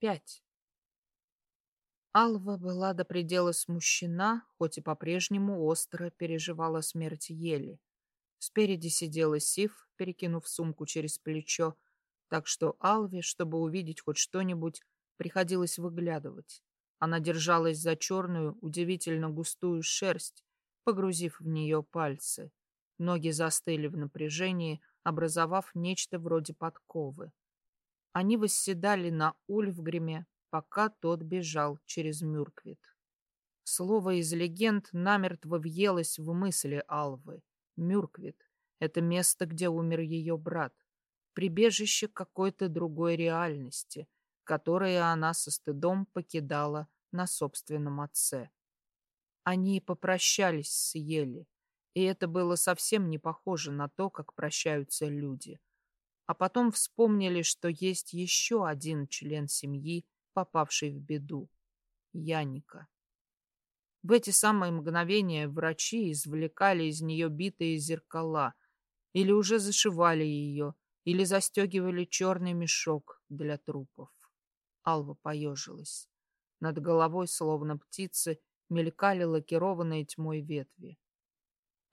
пять. Алва была до предела смущена, хоть и по-прежнему остро переживала смерть Ели. Спереди сидела Сив, перекинув сумку через плечо, так что Алве, чтобы увидеть хоть что-нибудь, приходилось выглядывать. Она держалась за черную, удивительно густую шерсть, погрузив в нее пальцы. Ноги застыли в напряжении, образовав нечто вроде подковы. Они восседали на Ульфгриме, пока тот бежал через Мюрквит. Слово из легенд намертво въелось в мысли Алвы. Мюрквит — это место, где умер ее брат. Прибежище какой-то другой реальности, которое она со стыдом покидала на собственном отце. Они попрощались с Ели, и это было совсем не похоже на то, как прощаются люди. А потом вспомнили, что есть еще один член семьи, попавший в беду — Яника. В эти самые мгновения врачи извлекали из нее битые зеркала или уже зашивали ее, или застегивали черный мешок для трупов. Алва поежилась. Над головой, словно птицы, мелькали лакированные тьмой ветви.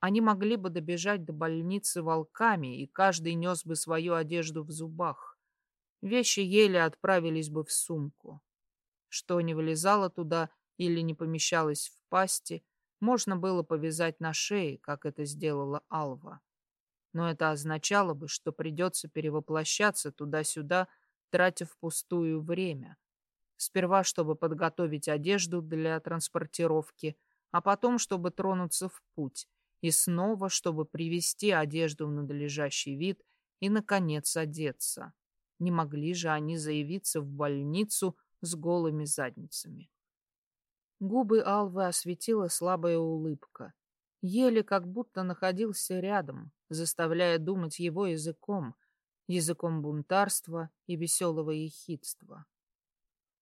Они могли бы добежать до больницы волками, и каждый нес бы свою одежду в зубах. Вещи еле отправились бы в сумку. Что не вылезало туда или не помещалось в пасти, можно было повязать на шее, как это сделала Алва. Но это означало бы, что придется перевоплощаться туда-сюда, тратя впустую время. Сперва, чтобы подготовить одежду для транспортировки, а потом, чтобы тронуться в путь, и снова, чтобы привести одежду в надлежащий вид и, наконец, одеться. Не могли же они заявиться в больницу с голыми задницами. Губы Алвы осветила слабая улыбка. Еле как будто находился рядом, заставляя думать его языком, языком бунтарства и веселого ехидства.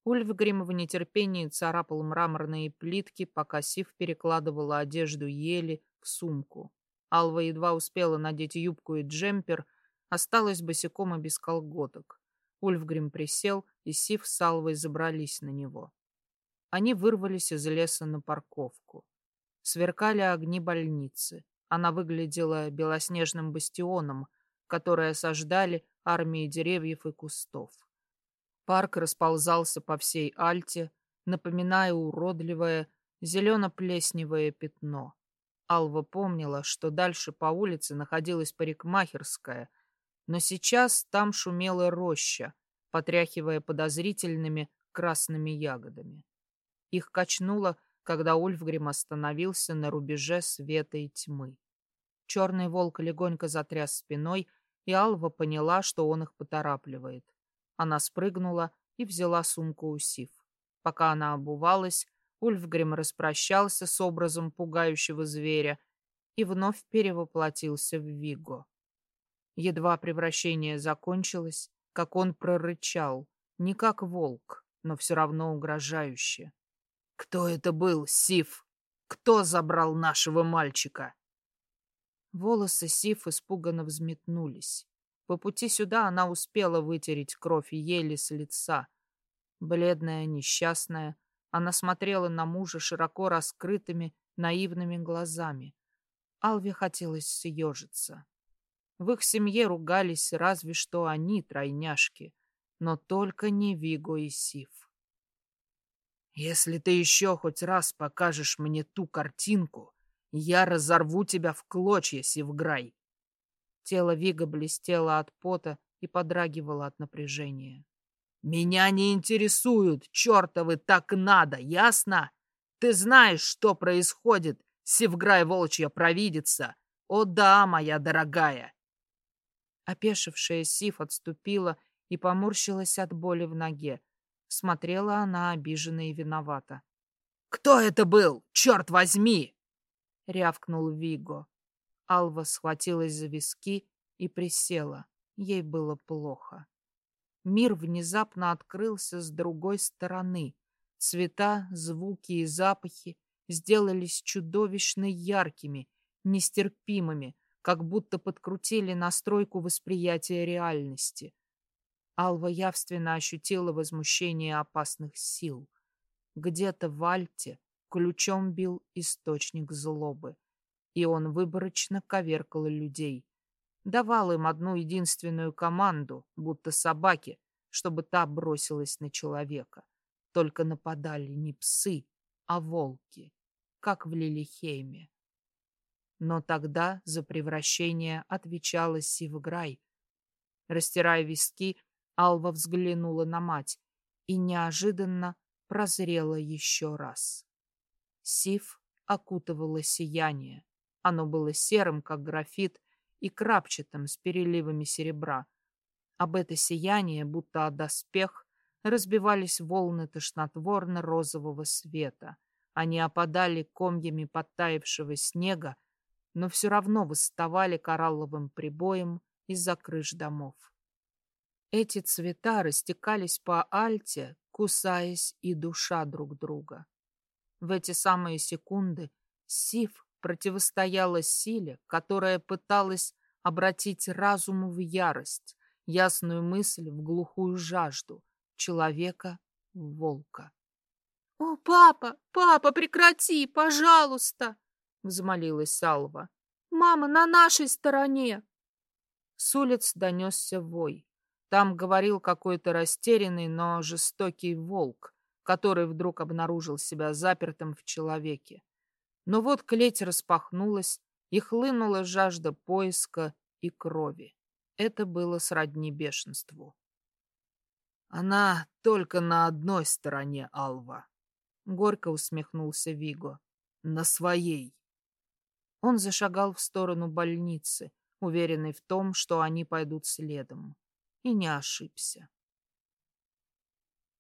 Ульфгрим в нетерпении царапал мраморные плитки, пока Сив перекладывала одежду Ели в сумку. Алва едва успела надеть юбку и джемпер, осталась босиком и без колготок. Ульфгрим присел, и Сив с Алвой забрались на него. Они вырвались из леса на парковку. Сверкали огни больницы. Она выглядела белоснежным бастионом, который осаждали армии деревьев и кустов. Парк расползался по всей Альте, напоминая уродливое зелено-плесневое пятно. Алва помнила, что дальше по улице находилась парикмахерская, но сейчас там шумела роща, потряхивая подозрительными красными ягодами. Их качнуло, когда Ульфгрим остановился на рубеже света и тьмы. Черный волк легонько затряс спиной, и Алва поняла, что он их поторапливает. Она спрыгнула и взяла сумку у Сив. Пока она обувалась, Ульфгрим распрощался с образом пугающего зверя и вновь перевоплотился в Виго. Едва превращение закончилось, как он прорычал, не как волк, но все равно угрожающе. «Кто это был, Сив? Кто забрал нашего мальчика?» Волосы Сиф испуганно взметнулись. По пути сюда она успела вытереть кровь еле с лица. Бледная, несчастная, она смотрела на мужа широко раскрытыми, наивными глазами. Алве хотелось съежиться. В их семье ругались разве что они, тройняшки, но только не Виго и Сив. «Если ты еще хоть раз покажешь мне ту картинку, я разорву тебя в клочья, Сивграй!» Тело Вига блестело от пота и подрагивало от напряжения. Меня не интересуют чертовы так надо, ясно? Ты знаешь, что происходит, Севграй волчья провидица. О да, моя дорогая. Опешившая Сив отступила и поморщилась от боли в ноге. Смотрела она обиженно и виновата. «Кто это был? Черт возьми!» — рявкнул Виго. Алва схватилась за виски и присела. Ей было плохо. Мир внезапно открылся с другой стороны. Цвета, звуки и запахи сделались чудовищно яркими, нестерпимыми, как будто подкрутили настройку восприятия реальности. Алва явственно ощутила возмущение опасных сил. Где-то в Альте ключом бил источник злобы, и он выборочно коверкал людей. Давал им одну единственную команду, будто собаки, чтобы та бросилась на человека. Только нападали не псы, а волки, как в Лилихейме. Но тогда за превращение отвечала Сивграй. Растирая виски, Алва взглянула на мать и неожиданно прозрела еще раз. Сив окутывало сияние. Оно было серым, как графит, и крапчатым, с переливами серебра. Об это сияние, будто о доспех, разбивались волны тошнотворно-розового света. Они опадали комьями подтаявшего снега, но все равно восставали коралловым прибоем из-за крыш домов. Эти цвета растекались по альте, кусаясь и душа друг друга. В эти самые секунды Сив противостояла силе, которая пыталась обратить разум в ярость, ясную мысль в глухую жажду, человека в волка. «О, папа, папа, прекрати, пожалуйста!» взмолилась Салва. «Мама на нашей стороне!» С улиц донесся вой. Там говорил какой-то растерянный, но жестокий волк, который вдруг обнаружил себя запертым в человеке. Но вот клеть распахнулась, и хлынула жажда поиска и крови. Это было сродни бешенству. «Она только на одной стороне, Алва», — горько усмехнулся Виго. «На своей». Он зашагал в сторону больницы, уверенный в том, что они пойдут следом. И не ошибся.